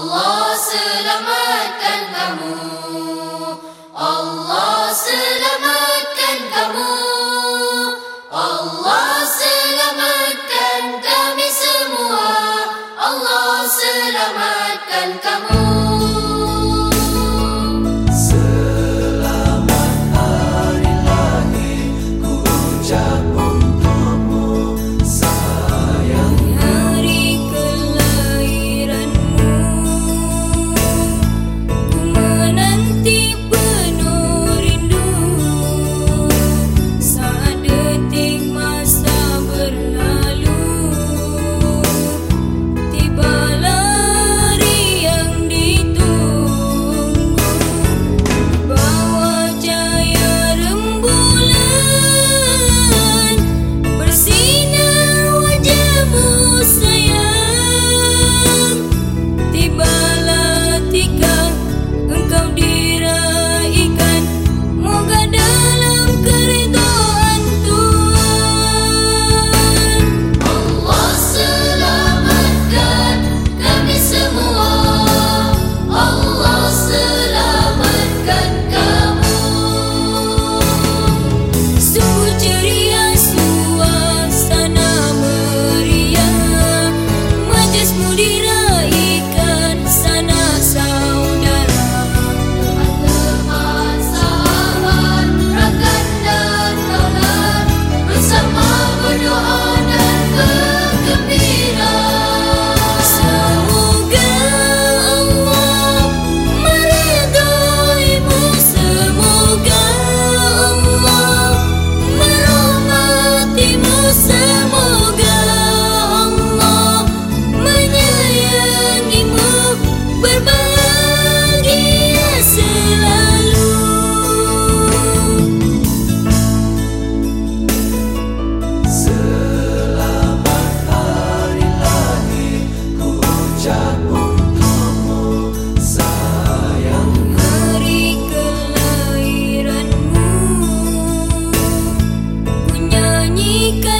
Allah 一根。